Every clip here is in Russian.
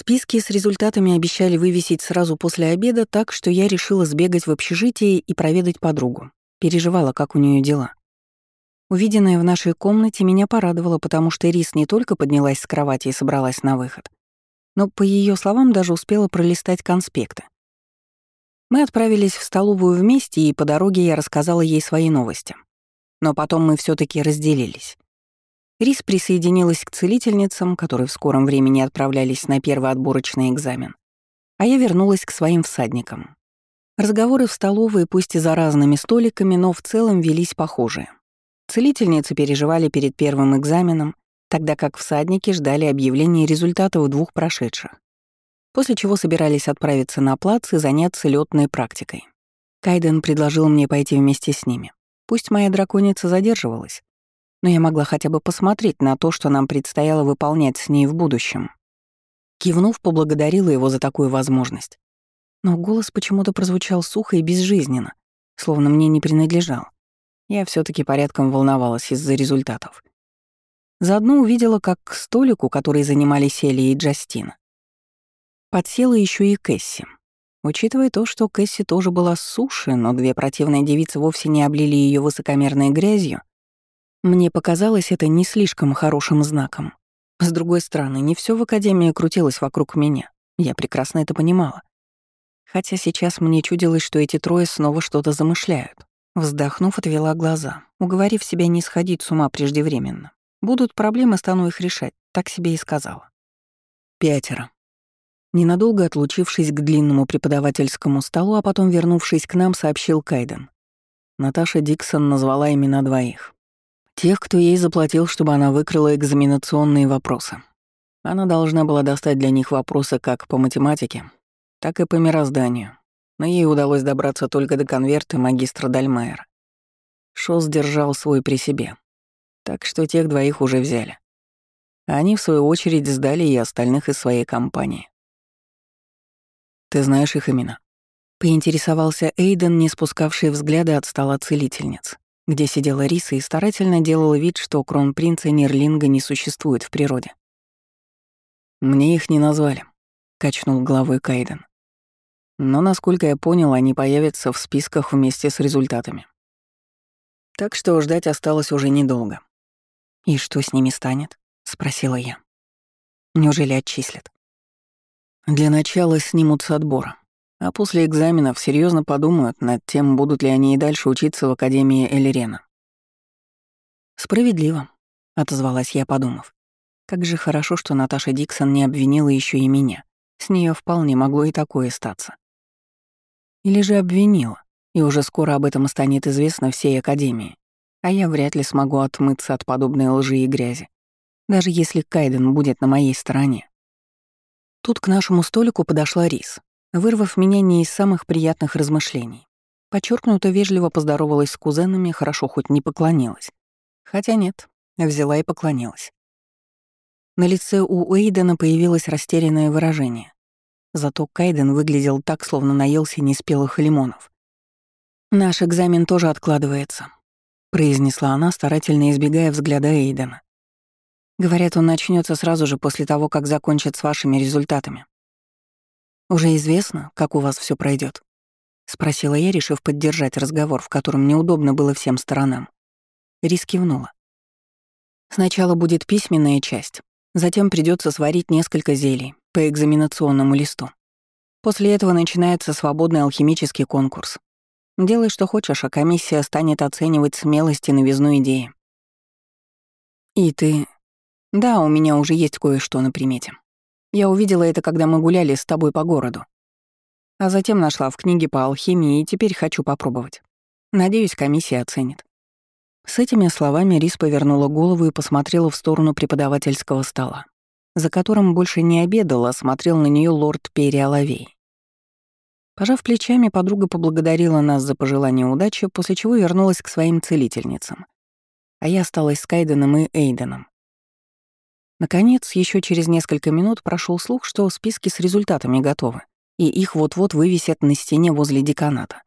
Списки с результатами обещали вывесить сразу после обеда, так что я решила сбегать в общежитие и проведать подругу. Переживала, как у нее дела. Увиденное в нашей комнате меня порадовало, потому что Рис не только поднялась с кровати и собралась на выход, но, по ее словам, даже успела пролистать конспекты. Мы отправились в столовую вместе, и по дороге я рассказала ей свои новости. Но потом мы все таки разделились. Рис присоединилась к целительницам, которые в скором времени отправлялись на первый отборочный экзамен, а я вернулась к своим всадникам. Разговоры в столовой, пусть и за разными столиками, но в целом велись похожие. Целительницы переживали перед первым экзаменом, тогда как всадники ждали объявления результатов двух прошедших, после чего собирались отправиться на плац и заняться летной практикой. Кайден предложил мне пойти вместе с ними. Пусть моя драконица задерживалась, но я могла хотя бы посмотреть на то, что нам предстояло выполнять с ней в будущем. Кивнув, поблагодарила его за такую возможность. Но голос почему-то прозвучал сухо и безжизненно, словно мне не принадлежал. Я все таки порядком волновалась из-за результатов. Заодно увидела, как к столику, который занимали Селия и Джастина, подсела еще и Кэсси. Учитывая то, что Кэсси тоже была с суши, но две противные девицы вовсе не облили ее высокомерной грязью, мне показалось это не слишком хорошим знаком. С другой стороны, не все в Академии крутилось вокруг меня. Я прекрасно это понимала. Хотя сейчас мне чудилось, что эти трое снова что-то замышляют. Вздохнув, отвела глаза, уговорив себя не сходить с ума преждевременно. Будут проблемы, стану их решать, так себе и сказала. Пятеро. Ненадолго отлучившись к длинному преподавательскому столу, а потом вернувшись к нам, сообщил Кайден. Наташа Диксон назвала имена двоих. Тех, кто ей заплатил, чтобы она выкрыла экзаменационные вопросы. Она должна была достать для них вопросы как по математике, так и по мирозданию. Но ей удалось добраться только до конверта магистра Дальмайера. Шос держал свой при себе. Так что тех двоих уже взяли. они, в свою очередь, сдали и остальных из своей компании. «Ты знаешь их имена?» Поинтересовался Эйден, не спускавший взгляды от стола целительниц где сидела Риса и старательно делала вид, что кронпринца Нерлинга не существует в природе. «Мне их не назвали», — качнул головой Кайден. «Но, насколько я понял, они появятся в списках вместе с результатами. Так что ждать осталось уже недолго». «И что с ними станет?» — спросила я. «Неужели отчислят?» «Для начала снимут с отбора. А после экзаменов серьезно подумают над тем, будут ли они и дальше учиться в Академии Элерена. «Справедливо», — отозвалась я, подумав. «Как же хорошо, что Наташа Диксон не обвинила еще и меня. С нее вполне могло и такое статься. Или же обвинила, и уже скоро об этом станет известно всей Академии, а я вряд ли смогу отмыться от подобной лжи и грязи, даже если Кайден будет на моей стороне. Тут к нашему столику подошла Рис, вырвав меня не из самых приятных размышлений. Подчеркнуто вежливо поздоровалась с кузенами, хорошо хоть не поклонилась. Хотя нет, взяла и поклонилась. На лице у Эйдена появилось растерянное выражение. Зато Кайден выглядел так, словно наелся неспелых лимонов. «Наш экзамен тоже откладывается», — произнесла она, старательно избегая взгляда Эйдена. «Говорят, он начнется сразу же после того, как закончит с вашими результатами. «Уже известно, как у вас все пройдет? спросила я, решив поддержать разговор, в котором неудобно было всем сторонам. Рис кивнула. «Сначала будет письменная часть, затем придется сварить несколько зелий по экзаменационному листу. После этого начинается свободный алхимический конкурс. Делай, что хочешь, а комиссия станет оценивать смелость и новизну идеи. И ты... Да, у меня уже есть кое-что на примете. Я увидела это, когда мы гуляли с тобой по городу. А затем нашла в книге по алхимии и теперь хочу попробовать. Надеюсь, комиссия оценит. С этими словами Рис повернула голову и посмотрела в сторону преподавательского стола, за которым больше не обедал, смотрел на нее лорд Периаловей. Пожав плечами, подруга поблагодарила нас за пожелание удачи, после чего вернулась к своим целительницам. А я осталась с Кайденом и Эйденом, Наконец, еще через несколько минут прошел слух, что списки с результатами готовы, и их вот-вот вывесят на стене возле деканата.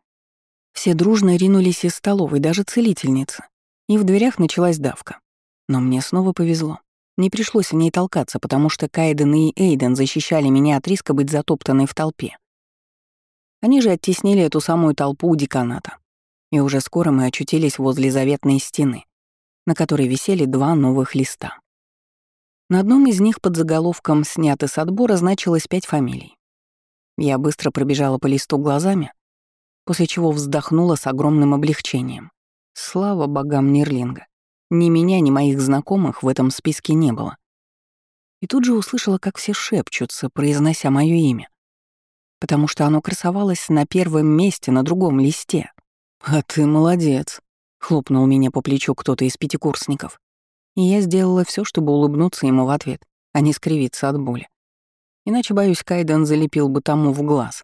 Все дружно ринулись из столовой, даже целительница, и в дверях началась давка. Но мне снова повезло. Не пришлось в ней толкаться, потому что Кайден и Эйден защищали меня от риска быть затоптанной в толпе. Они же оттеснили эту самую толпу у деканата. И уже скоро мы очутились возле заветной стены, на которой висели два новых листа. На одном из них под заголовком «Сняты с отбора» значилось пять фамилий. Я быстро пробежала по листу глазами, после чего вздохнула с огромным облегчением. Слава богам Нерлинга. Ни меня, ни моих знакомых в этом списке не было. И тут же услышала, как все шепчутся, произнося мое имя. Потому что оно красовалось на первом месте на другом листе. «А ты молодец», — хлопнул меня по плечу кто-то из пятикурсников. И я сделала все, чтобы улыбнуться ему в ответ, а не скривиться от боли. Иначе, боюсь, Кайден залепил бы тому в глаз.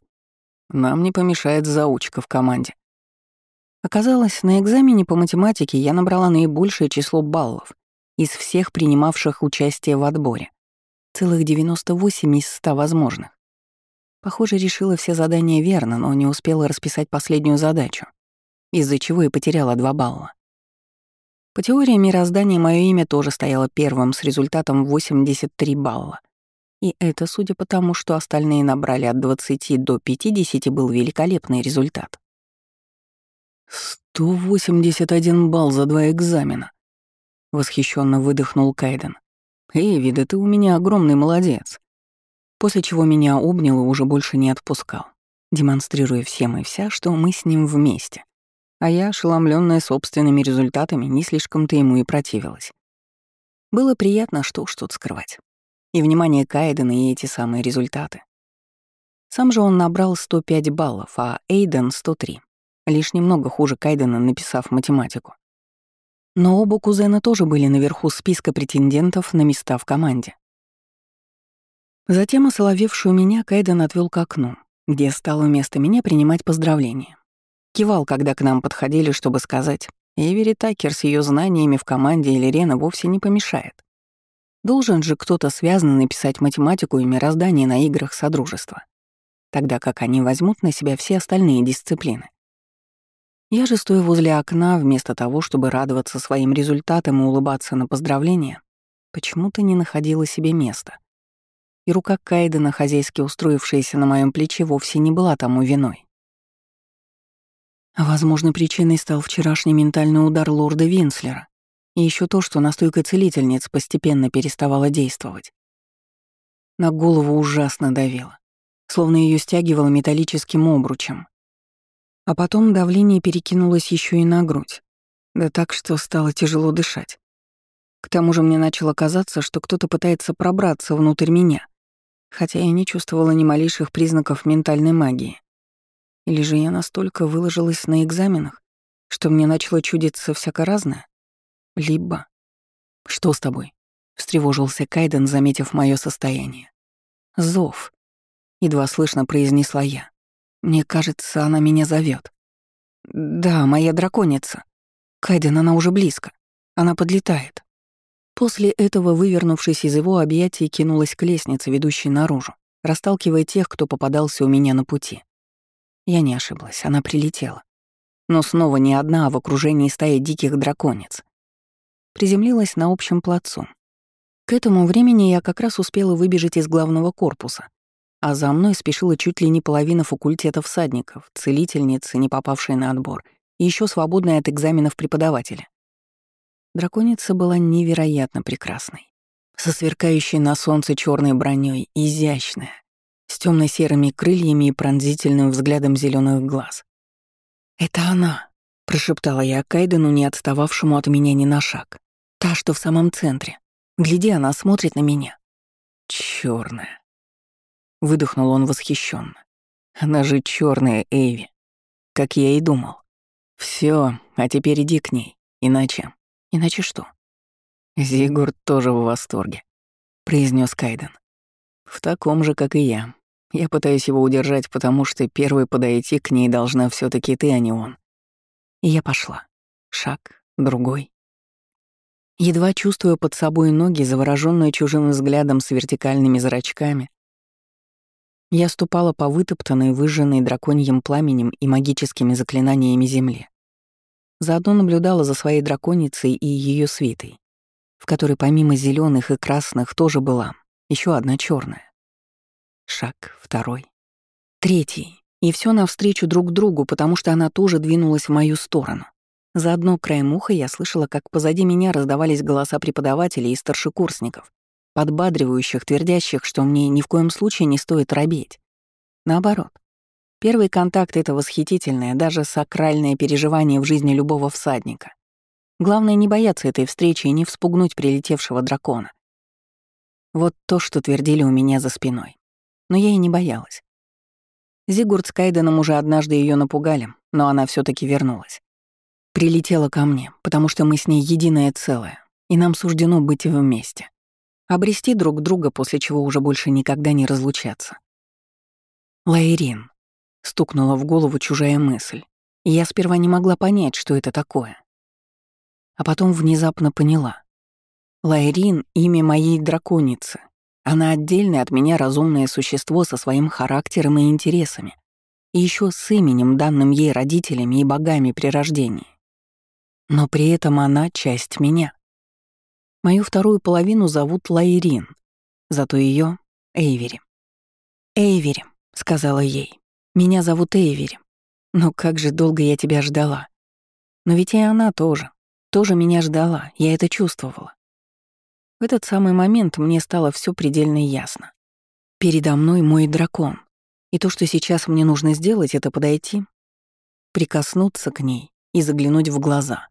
Нам не помешает заучка в команде. Оказалось, на экзамене по математике я набрала наибольшее число баллов из всех принимавших участие в отборе. Целых 98 из 100 возможных. Похоже, решила все задания верно, но не успела расписать последнюю задачу, из-за чего и потеряла 2 балла. По теории мироздания мое имя тоже стояло первым с результатом 83 балла. И это, судя по тому, что остальные набрали от 20 до 50, был великолепный результат. 181 балл за два экзамена. Восхищенно выдохнул Кайден. Эйви, да ты у меня огромный молодец. После чего меня обнял и уже больше не отпускал, демонстрируя всем и вся, что мы с ним вместе. А я, ошеломленная собственными результатами, не слишком-то ему и противилась. Было приятно, что уж тут скрывать. И внимание Кайдена, и эти самые результаты. Сам же он набрал 105 баллов, а Эйден — 103. Лишь немного хуже Кайдена, написав математику. Но оба кузена тоже были наверху списка претендентов на места в команде. Затем осоловевшую меня Кайден отвел к окну, где стал вместо меня принимать поздравления. Кивал, когда к нам подходили, чтобы сказать, Эвери Такер с ее знаниями в команде или Рена вовсе не помешает. Должен же кто-то связанно написать математику и мироздание на играх Содружества, тогда как они возьмут на себя все остальные дисциплины. Я же, стоя возле окна, вместо того, чтобы радоваться своим результатам и улыбаться на поздравления, почему-то не находила себе места. И рука Кайдена, хозяйски устроившаяся на моем плече, вовсе не была тому виной. Возможно, причиной стал вчерашний ментальный удар лорда Винслера и еще то, что настойка целительниц постепенно переставала действовать. На голову ужасно давило, словно ее стягивало металлическим обручем, а потом давление перекинулось еще и на грудь. Да так, что стало тяжело дышать. К тому же мне начало казаться, что кто-то пытается пробраться внутрь меня, хотя я не чувствовала ни малейших признаков ментальной магии. Или же я настолько выложилась на экзаменах, что мне начало чудиться всяко разное? Либо... «Что с тобой?» — встревожился Кайден, заметив мое состояние. «Зов», — едва слышно произнесла я. Мне кажется, она меня зовет. Да, моя драконица. Кайден, она уже близко. Она подлетает. После этого, вывернувшись из его объятий, кинулась к лестнице, ведущей наружу, расталкивая тех, кто попадался у меня на пути. Я не ошиблась, она прилетела. Но снова не одна, а в окружении стаи диких драконец. Приземлилась на общем плацу. К этому времени я как раз успела выбежать из главного корпуса, а за мной спешила чуть ли не половина факультета всадников, целительницы, не попавшие на отбор, и еще свободные от экзаменов преподаватели. Драконица была невероятно прекрасной, со сверкающей на солнце черной броней, изящная, с темно серыми крыльями и пронзительным взглядом зеленых глаз. «Это она!» — прошептала я Кайдену, не отстававшему от меня ни на шаг. «Та, что в самом центре. Гляди, она смотрит на меня». Черная, Выдохнул он восхищенно. Она же черная Эйви. Как я и думал. Все, а теперь иди к ней. Иначе... Иначе что? Зигурд тоже в восторге, произнес Кайден. В таком же, как и я. Я пытаюсь его удержать, потому что первой подойти к ней должна все таки ты, а не он. И я пошла. Шаг, другой. Едва чувствуя под собой ноги, заворожённые чужим взглядом с вертикальными зрачками, я ступала по вытоптанной, выжженной драконьим пламенем и магическими заклинаниями земле. Заодно наблюдала за своей драконицей и ее свитой. в которой помимо зеленых и красных тоже была еще одна черная. Шаг, второй, третий, и все навстречу друг другу, потому что она тоже двинулась в мою сторону. Заодно краем уха я слышала, как позади меня раздавались голоса преподавателей и старшекурсников, подбадривающих, твердящих, что мне ни в коем случае не стоит робеть. Наоборот. Первый контакт — это восхитительное, даже сакральное переживание в жизни любого всадника. Главное не бояться этой встречи и не вспугнуть прилетевшего дракона. Вот то, что твердили у меня за спиной. Но я и не боялась. Зигурд с Кайденом уже однажды ее напугали, но она все таки вернулась прилетела ко мне, потому что мы с ней единое целое, и нам суждено быть вместе. Обрести друг друга, после чего уже больше никогда не разлучаться. Лайрин. Стукнула в голову чужая мысль, и я сперва не могла понять, что это такое. А потом внезапно поняла. Лайрин — имя моей драконицы. Она отдельное от меня разумное существо со своим характером и интересами. И еще с именем, данным ей родителями и богами при рождении. Но при этом она — часть меня. Мою вторую половину зовут Лайрин, зато ее — Эйвери. «Эйвери», — сказала ей, — «меня зовут Эйвери. Но как же долго я тебя ждала. Но ведь и она тоже, тоже меня ждала, я это чувствовала. В этот самый момент мне стало все предельно ясно. Передо мной мой дракон, и то, что сейчас мне нужно сделать, это подойти, прикоснуться к ней и заглянуть в глаза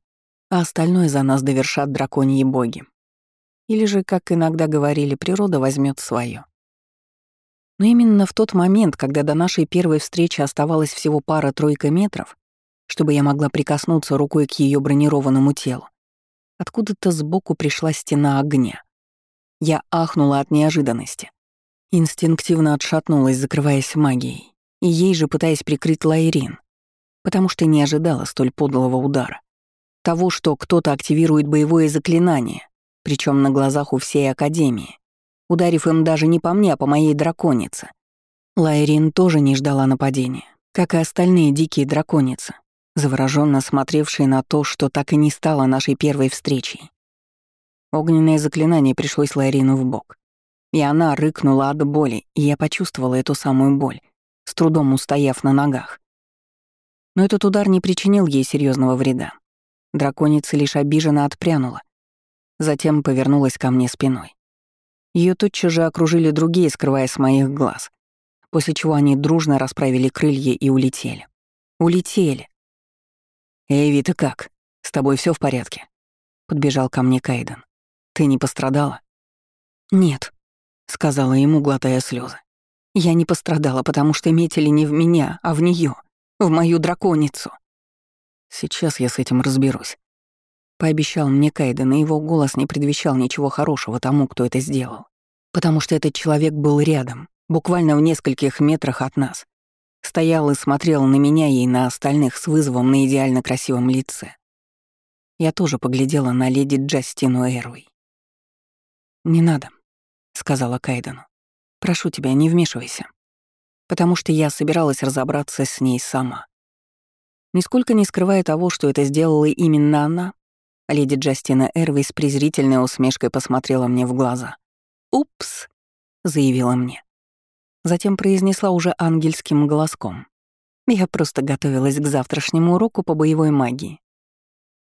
а остальное за нас довершат драконьи боги. Или же, как иногда говорили, природа возьмет свое. Но именно в тот момент, когда до нашей первой встречи оставалось всего пара-тройка метров, чтобы я могла прикоснуться рукой к ее бронированному телу, откуда-то сбоку пришла стена огня. Я ахнула от неожиданности. Инстинктивно отшатнулась, закрываясь магией, и ей же пытаясь прикрыть Лайрин, потому что не ожидала столь подлого удара. Того, что кто-то активирует боевое заклинание, причем на глазах у всей Академии, ударив им даже не по мне, а по моей драконице. Лайрин тоже не ждала нападения, как и остальные дикие драконицы, завороженно смотревшие на то, что так и не стало нашей первой встречей. Огненное заклинание пришлось Лайрину в бок. И она рыкнула от боли, и я почувствовала эту самую боль, с трудом устояв на ногах. Но этот удар не причинил ей серьезного вреда. Драконица лишь обиженно отпрянула. Затем повернулась ко мне спиной. Ее тотчас же окружили другие, скрывая с моих глаз, после чего они дружно расправили крылья и улетели. Улетели. «Эйви, ты как? С тобой все в порядке?» Подбежал ко мне Кайден. «Ты не пострадала?» «Нет», — сказала ему, глотая слезы. «Я не пострадала, потому что метили не в меня, а в нее, в мою драконицу». Сейчас я с этим разберусь. Пообещал мне Кайден, и его голос не предвещал ничего хорошего тому, кто это сделал. Потому что этот человек был рядом, буквально в нескольких метрах от нас. Стоял и смотрел на меня и на остальных с вызовом на идеально красивом лице. Я тоже поглядела на леди Джастину Эрвей. «Не надо», — сказала Кайдену. «Прошу тебя, не вмешивайся. Потому что я собиралась разобраться с ней сама. Нисколько не скрывая того, что это сделала именно она, леди Джастина Эрви с презрительной усмешкой посмотрела мне в глаза. «Упс», — заявила мне. Затем произнесла уже ангельским голоском. Я просто готовилась к завтрашнему уроку по боевой магии.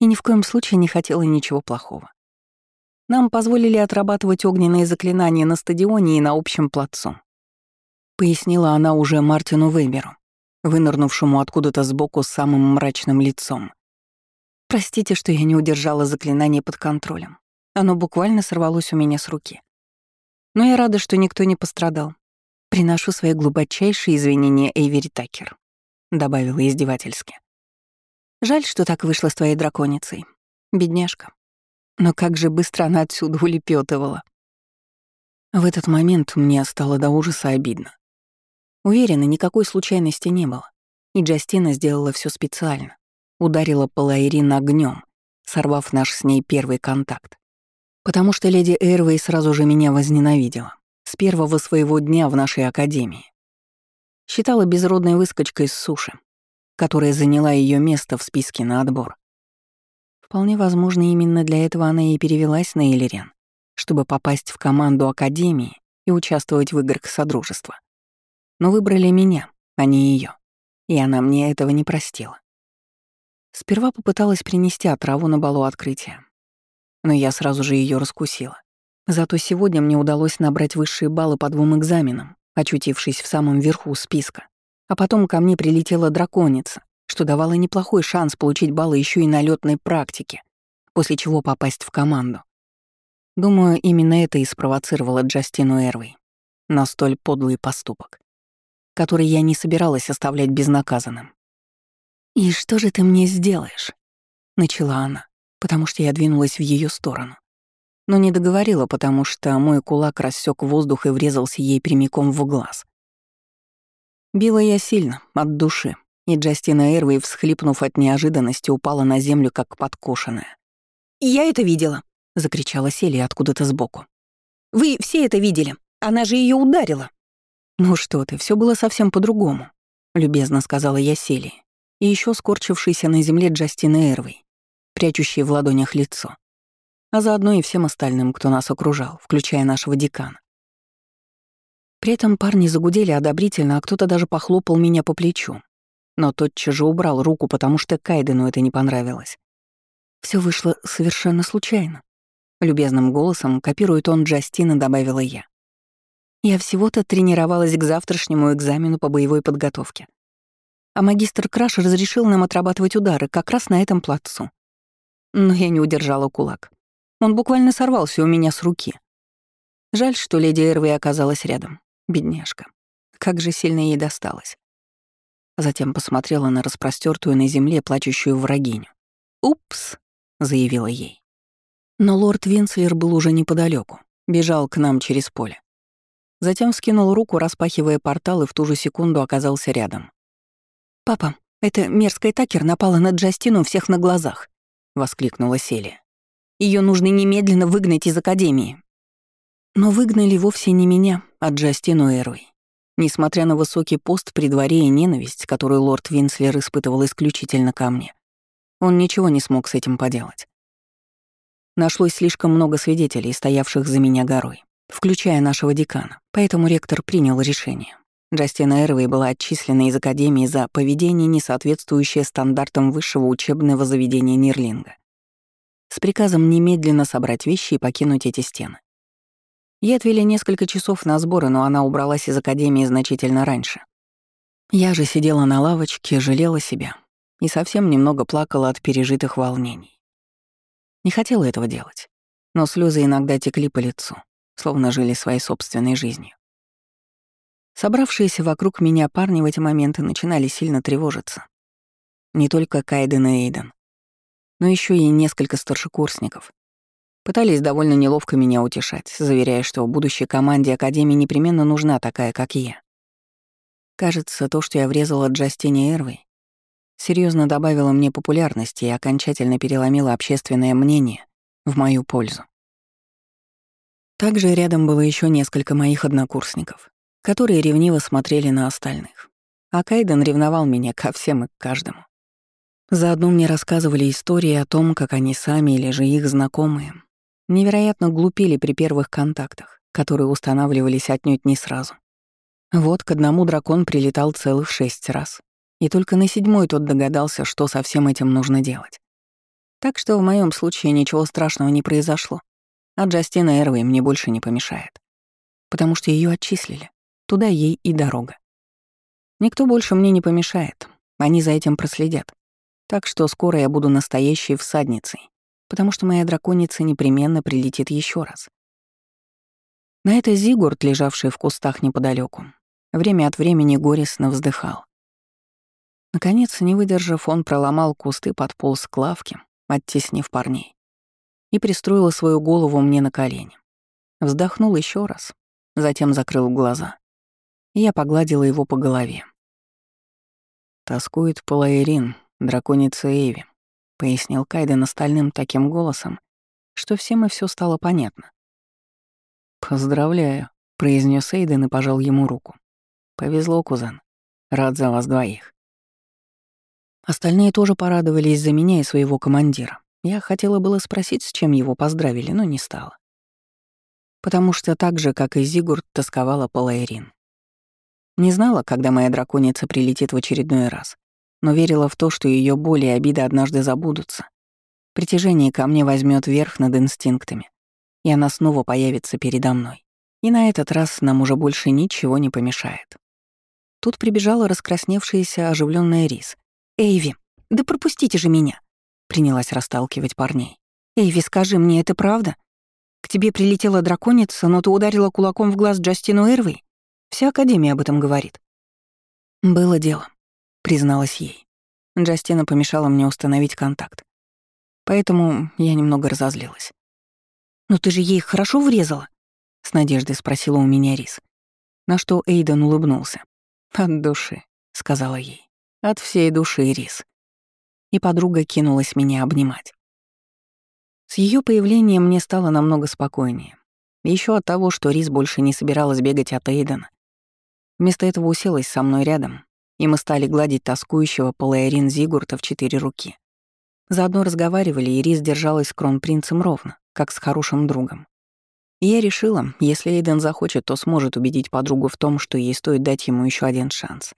И ни в коем случае не хотела ничего плохого. Нам позволили отрабатывать огненные заклинания на стадионе и на общем плацу. Пояснила она уже Мартину Вейберу, вынырнувшему откуда-то сбоку с самым мрачным лицом. «Простите, что я не удержала заклинание под контролем. Оно буквально сорвалось у меня с руки. Но я рада, что никто не пострадал. Приношу свои глубочайшие извинения, Эйвери Такер», — добавила издевательски. «Жаль, что так вышло с твоей драконицей. Бедняжка. Но как же быстро она отсюда улепетывала. В этот момент мне стало до ужаса обидно. Уверена, никакой случайности не было. И Джастина сделала все специально. Ударила по Лайрин огнем, сорвав наш с ней первый контакт. Потому что леди Эрвей сразу же меня возненавидела. С первого своего дня в нашей академии. Считала безродной выскочкой с суши, которая заняла ее место в списке на отбор. Вполне возможно, именно для этого она и перевелась на Элерен, чтобы попасть в команду Академии и участвовать в играх Содружества. Но выбрали меня, а не ее, и она мне этого не простила. Сперва попыталась принести отраву на балу открытия, но я сразу же ее раскусила. Зато сегодня мне удалось набрать высшие баллы по двум экзаменам, очутившись в самом верху списка. А потом ко мне прилетела драконица, что давало неплохой шанс получить баллы еще и на летной практике, после чего попасть в команду. Думаю, именно это и спровоцировало Джастину Эрвей на столь подлый поступок, который я не собиралась оставлять безнаказанным. «И что же ты мне сделаешь?» — начала она, потому что я двинулась в ее сторону. Но не договорила, потому что мой кулак рассек воздух и врезался ей прямиком в глаз. Била я сильно, от души, и Джастина Эрвей, всхлипнув от неожиданности, упала на землю, как подкошенная. «Я это видела!» — закричала Селия откуда-то сбоку. «Вы все это видели! Она же ее ударила!» «Ну что ты, все было совсем по-другому», — любезно сказала я Селии, и еще скорчившийся на земле Джастина Эрвей, прячущий в ладонях лицо, а заодно и всем остальным, кто нас окружал, включая нашего декана. При этом парни загудели одобрительно, а кто-то даже похлопал меня по плечу, но тотчас же убрал руку, потому что Кайдену это не понравилось. Все вышло совершенно случайно. Любезным голосом, копируя тон Джастина, добавила я. Я всего-то тренировалась к завтрашнему экзамену по боевой подготовке. А магистр Краш разрешил нам отрабатывать удары как раз на этом плацу. Но я не удержала кулак. Он буквально сорвался у меня с руки. Жаль, что леди Эрви оказалась рядом. Бедняжка. Как же сильно ей досталось. Затем посмотрела на распростертую на земле плачущую врагиню. «Упс», — заявила ей. Но лорд Винслер был уже неподалеку, бежал к нам через поле. Затем вскинул руку, распахивая портал, и в ту же секунду оказался рядом. «Папа, эта мерзкая Такер напала на Джастину всех на глазах», — воскликнула Селия. Ее нужно немедленно выгнать из Академии». Но выгнали вовсе не меня, а Джастину Эрвей. Несмотря на высокий пост при дворе и ненависть, которую лорд Винслер испытывал исключительно ко мне, он ничего не смог с этим поделать. Нашлось слишком много свидетелей, стоявших за меня горой, включая нашего декана, поэтому ректор принял решение. Джастина Эрвей была отчислена из Академии за поведение, не соответствующее стандартам высшего учебного заведения Нирлинга, с приказом немедленно собрать вещи и покинуть эти стены. Ей отвели несколько часов на сборы, но она убралась из академии значительно раньше. Я же сидела на лавочке, жалела себя и совсем немного плакала от пережитых волнений. Не хотела этого делать, но слезы иногда текли по лицу, словно жили своей собственной жизнью. Собравшиеся вокруг меня парни в эти моменты начинали сильно тревожиться. Не только Кайден и Эйден, но еще и несколько старшекурсников, Пытались довольно неловко меня утешать, заверяя, что будущей команде Академии непременно нужна такая, как я. Кажется, то, что я врезала Джастине Эрвой, серьезно добавило мне популярности и окончательно переломило общественное мнение в мою пользу. Также рядом было еще несколько моих однокурсников, которые ревниво смотрели на остальных. А Кайден ревновал меня ко всем и к каждому. Заодно мне рассказывали истории о том, как они сами или же их знакомые невероятно глупели при первых контактах, которые устанавливались отнюдь не сразу. Вот к одному дракон прилетал целых шесть раз, и только на седьмой тот догадался, что со всем этим нужно делать. Так что в моем случае ничего страшного не произошло, а Джастина Эрвей мне больше не помешает. Потому что ее отчислили. Туда ей и дорога. Никто больше мне не помешает, они за этим проследят. Так что скоро я буду настоящей всадницей, потому что моя драконица непременно прилетит еще раз. На это Зигурд, лежавший в кустах неподалеку, время от времени горестно вздыхал. Наконец, не выдержав, он проломал кусты, подполз к лавке, оттеснив парней, и пристроил свою голову мне на колени. Вздохнул еще раз, затем закрыл глаза. И я погладила его по голове. Тоскует Палаэрин, драконица Эви, — пояснил Кайден остальным таким голосом, что всем и все стало понятно. «Поздравляю», — произнес Эйден и пожал ему руку. «Повезло, кузен. Рад за вас двоих». Остальные тоже порадовались за меня и своего командира, Я хотела было спросить, с чем его поздравили, но не стала. Потому что так же, как и Зигурд, тосковала по. Не знала, когда моя драконица прилетит в очередной раз, но верила в то, что ее боли и обиды однажды забудутся. Притяжение ко мне возьмет верх над инстинктами, и она снова появится передо мной. И на этот раз нам уже больше ничего не помешает. Тут прибежала раскрасневшаяся оживленная Рис. «Эйви, да пропустите же меня!» Принялась расталкивать парней. «Эйви, скажи мне, это правда? К тебе прилетела драконица, но ты ударила кулаком в глаз Джастину Эрвей? Вся Академия об этом говорит». «Было дело», — призналась ей. Джастина помешала мне установить контакт. Поэтому я немного разозлилась. «Но ты же ей хорошо врезала?» — с надеждой спросила у меня Рис. На что Эйден улыбнулся. «От души», — сказала ей. «От всей души, Рис». И подруга кинулась меня обнимать. С ее появлением мне стало намного спокойнее. Еще от того, что Рис больше не собиралась бегать от Эйдена. Вместо этого уселась со мной рядом, и мы стали гладить тоскующего Палаэрин Зигурта в четыре руки. Заодно разговаривали, и Рис держалась с кронпринцем ровно, как с хорошим другом. И я решила, если Эйден захочет, то сможет убедить подругу в том, что ей стоит дать ему еще один шанс,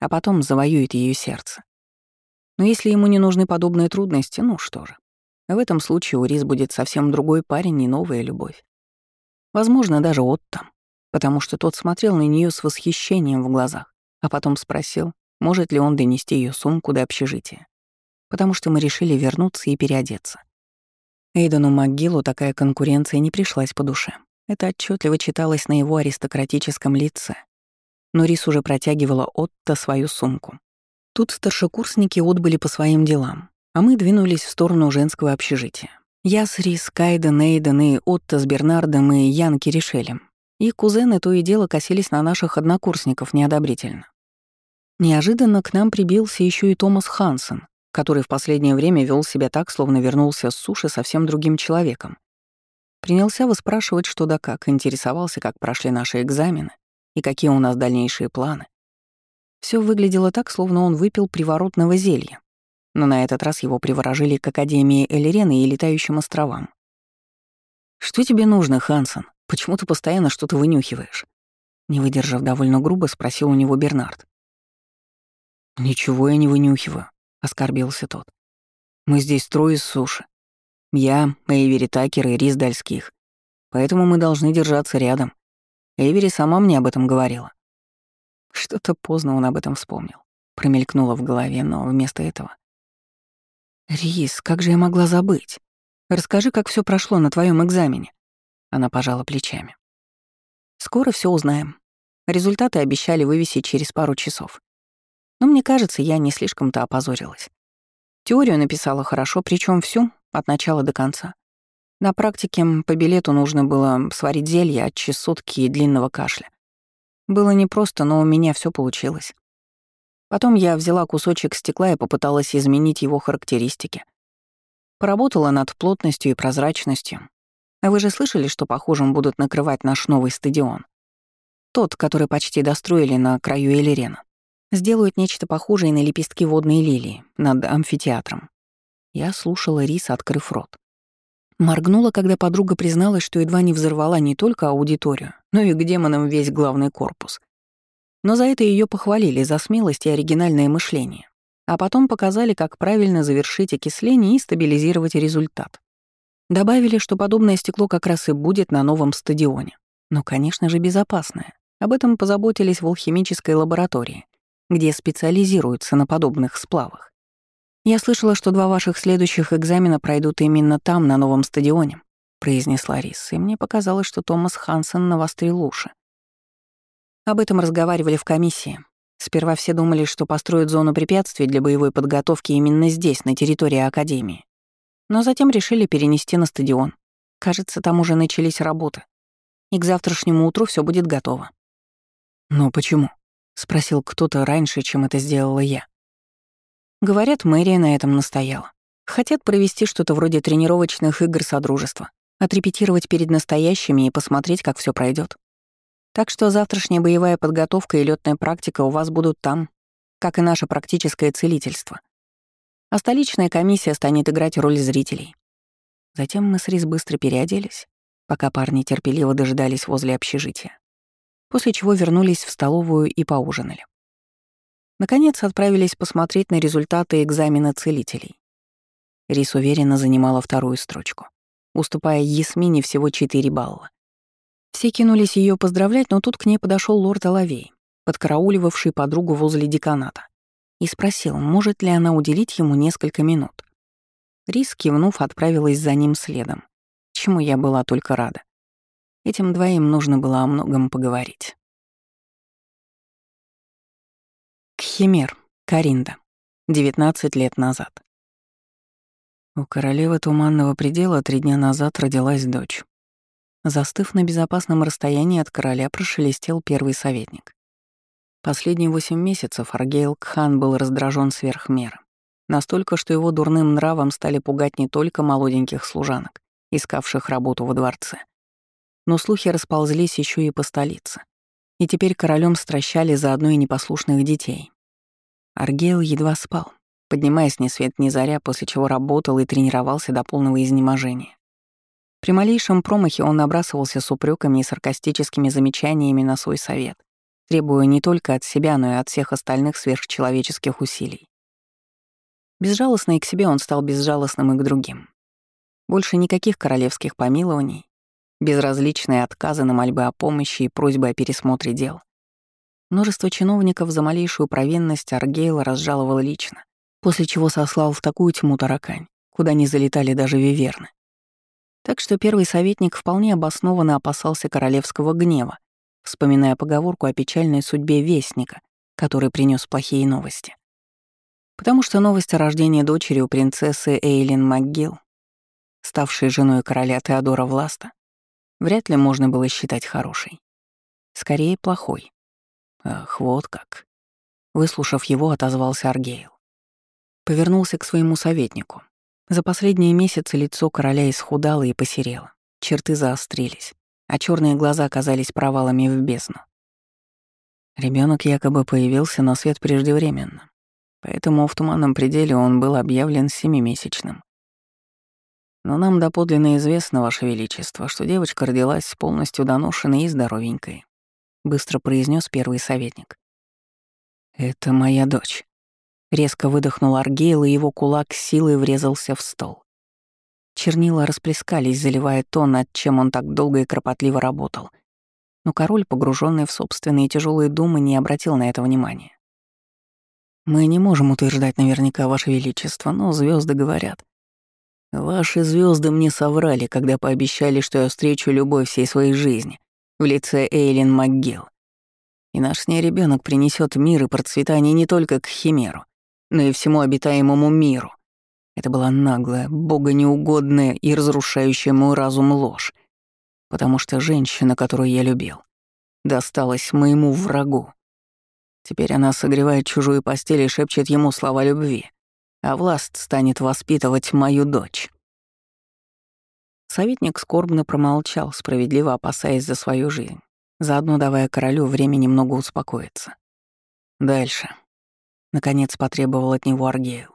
а потом завоюет ее сердце. Но если ему не нужны подобные трудности, ну что же. В этом случае у Рис будет совсем другой парень и новая любовь. Возможно, даже Отто, потому что тот смотрел на нее с восхищением в глазах, а потом спросил, может ли он донести ее сумку до общежития потому что мы решили вернуться и переодеться. Эйдену МакГиллу такая конкуренция не пришлась по душе. Это отчетливо читалось на его аристократическом лице. Но Рис уже протягивала Отто свою сумку. Тут старшекурсники отбыли по своим делам, а мы двинулись в сторону женского общежития. Я с Рис, Кайден, Эйден и Отто с Бернардом и Ян Киришелем. И кузены то и дело косились на наших однокурсников неодобрительно. Неожиданно к нам прибился еще и Томас Хансен, который в последнее время вел себя так, словно вернулся с суши совсем другим человеком. Принялся выспрашивать что да как, интересовался, как прошли наши экзамены и какие у нас дальнейшие планы. Все выглядело так, словно он выпил приворотного зелья, но на этот раз его приворожили к Академии Элерены и летающим островам. «Что тебе нужно, Хансен? Почему ты постоянно что-то вынюхиваешь?» Не выдержав довольно грубо, спросил у него Бернард. «Ничего я не вынюхиваю оскорбился тот. «Мы здесь трое с суши. Я, Эйвери Такер и Рис Дальских. Поэтому мы должны держаться рядом. Эйвери сама мне об этом говорила». Что-то поздно он об этом вспомнил. Промелькнуло в голове, но вместо этого... «Рис, как же я могла забыть? Расскажи, как все прошло на твоем экзамене». Она пожала плечами. «Скоро все узнаем. Результаты обещали вывесить через пару часов. Но мне кажется, я не слишком-то опозорилась. Теорию написала хорошо, причем всю, от начала до конца. На практике по билету нужно было сварить зелье от чесотки и длинного кашля. Было непросто, но у меня все получилось. Потом я взяла кусочек стекла и попыталась изменить его характеристики. Поработала над плотностью и прозрачностью. А вы же слышали, что похожим будут накрывать наш новый стадион? Тот, который почти достроили на краю Элерена. Сделают нечто похожее на лепестки водной лилии над амфитеатром. Я слушала Рис, открыв рот. Моргнула, когда подруга призналась, что едва не взорвала не только аудиторию, но и к демонам весь главный корпус. Но за это ее похвалили, за смелость и оригинальное мышление. А потом показали, как правильно завершить окисление и стабилизировать результат. Добавили, что подобное стекло как раз и будет на новом стадионе. Но, конечно же, безопасное. Об этом позаботились в алхимической лаборатории где специализируются на подобных сплавах. «Я слышала, что два ваших следующих экзамена пройдут именно там, на новом стадионе», — произнесла Рис, и мне показалось, что Томас Хансен навострил уши. Об этом разговаривали в комиссии. Сперва все думали, что построят зону препятствий для боевой подготовки именно здесь, на территории Академии. Но затем решили перенести на стадион. Кажется, там уже начались работы. И к завтрашнему утру все будет готово. Но почему? — спросил кто-то раньше, чем это сделала я. Говорят, мэрия на этом настояла. Хотят провести что-то вроде тренировочных игр Содружества, отрепетировать перед настоящими и посмотреть, как все пройдет. Так что завтрашняя боевая подготовка и летная практика у вас будут там, как и наше практическое целительство. а столичная комиссия станет играть роль зрителей. Затем мы с Рис быстро переоделись, пока парни терпеливо дожидались возле общежития, после чего вернулись в столовую и поужинали. Наконец отправились посмотреть на результаты экзамена целителей. Рис уверенно занимала вторую строчку, уступая Ясмине всего 4 балла. Все кинулись ее поздравлять, но тут к ней подошел лорд Оловей, подкарауливавший подругу возле деканата, и спросил, может ли она уделить ему несколько минут. Рис, кивнув, отправилась за ним следом, чему я была только рада. Этим двоим нужно было о многом поговорить. Кхимер, Каринда, 19 лет назад. У королевы Туманного предела три дня назад родилась дочь. Застыв на безопасном расстоянии от короля, прошелестел первый советник. Последние восемь месяцев Аргейл Кхан был раздражен сверх меры. Настолько, что его дурным нравом стали пугать не только молоденьких служанок, искавших работу во дворце. Но слухи расползлись еще и по столице. И теперь королем стращали заодно и непослушных детей. Аргейл едва спал, поднимаясь ни свет ни заря, после чего работал и тренировался до полного изнеможения. При малейшем промахе он набрасывался с упреками и саркастическими замечаниями на свой совет, требуя не только от себя, но и от всех остальных сверхчеловеческих усилий. Безжалостный к себе он стал безжалостным и к другим. Больше никаких королевских помилований, безразличные отказы на мольбы о помощи и просьбы о пересмотре дел. Множество чиновников за малейшую провинность Аргейла разжаловал лично, после чего сослал в такую тьму таракань, куда не залетали даже виверны. Так что первый советник вполне обоснованно опасался королевского гнева, вспоминая поговорку о печальной судьбе вестника, который принес плохие новости. Потому что новость о рождении дочери у принцессы Эйлин МакГилл, ставшей женой короля Теодора Власта, вряд ли можно было считать хорошей. Скорее, плохой. Ах, вот как. Выслушав его, отозвался Аргейл. Повернулся к своему советнику, за последние месяцы лицо короля исхудало и посерело, черты заострились, а черные глаза оказались провалами в бездну. Ребенок якобы появился на свет преждевременно, поэтому в туманном пределе он был объявлен семимесячным. Но нам доподлинно известно, Ваше Величество, что девочка родилась полностью доношенной и здоровенькой, быстро произнес первый советник. Это моя дочь. Резко выдохнул Аргейл, и его кулак силой врезался в стол. Чернила расплескались, заливая то, над чем он так долго и кропотливо работал. Но король, погруженный в собственные тяжелые думы, не обратил на это внимания. «Мы не можем утверждать наверняка, Ваше Величество, но звезды говорят. Ваши звезды мне соврали, когда пообещали, что я встречу любовь всей своей жизни в лице Эйлин МакГилл. И наш с ней ребенок принесет мир и процветание не только к Химеру, но и всему обитаемому миру. Это была наглая, богонеугодная и разрушающая мой разум ложь, потому что женщина, которую я любил, досталась моему врагу. Теперь она согревает чужую постель и шепчет ему слова любви, а власть станет воспитывать мою дочь. Советник скорбно промолчал, справедливо опасаясь за свою жизнь, заодно давая королю время немного успокоиться. Дальше. Наконец потребовал от него Аргейл.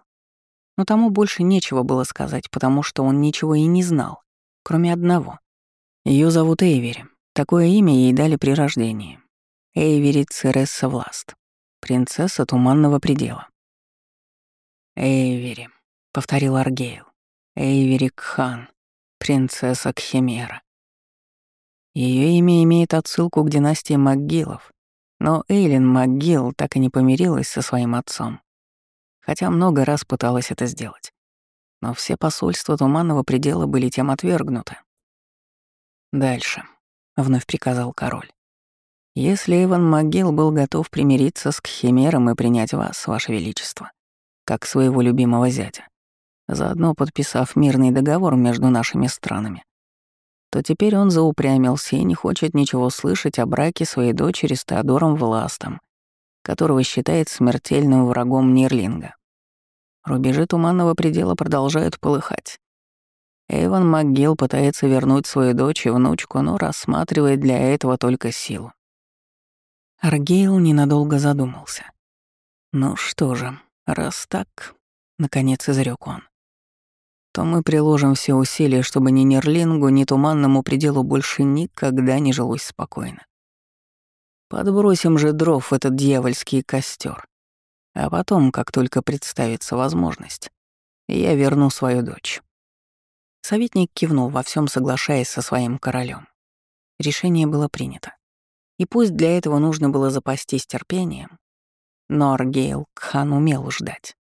Но тому больше нечего было сказать, потому что он ничего и не знал, кроме одного. Ее зовут Эйвери. Такое имя ей дали при рождении. Эйвери Цересса Власт, принцесса Туманного Предела. «Эйвери», — повторил Аргейл. «Эйвери Кхан, принцесса Кхимера». Ее имя имеет отсылку к династии Макгилов, но Эйлин МакГилл так и не помирилась со своим отцом, хотя много раз пыталась это сделать. Но все посольства Туманного предела были тем отвергнуты. «Дальше», — вновь приказал король. «Если Эван МакГилл был готов примириться с Кхимером и принять вас, ваше величество, как своего любимого зятя, заодно подписав мирный договор между нашими странами, то теперь он заупрямился и не хочет ничего слышать о браке своей дочери с Теодором Властом, которого считает смертельным врагом Нирлинга. Рубежи Туманного предела продолжают полыхать. Эйван МакГилл пытается вернуть свою дочь и внучку, но рассматривает для этого только силу. Аргейл ненадолго задумался. Ну что же, раз так, наконец изрек он, то мы приложим все усилия, чтобы ни Нерлингу, ни Туманному пределу больше никогда не жилось спокойно. Подбросим же дров в этот дьявольский костер, а потом, как только представится возможность, я верну свою дочь. Советник кивнул, во всем соглашаясь со своим королем. Решение было принято. И пусть для этого нужно было запастись терпением, но Аргейл Кхан умел ждать.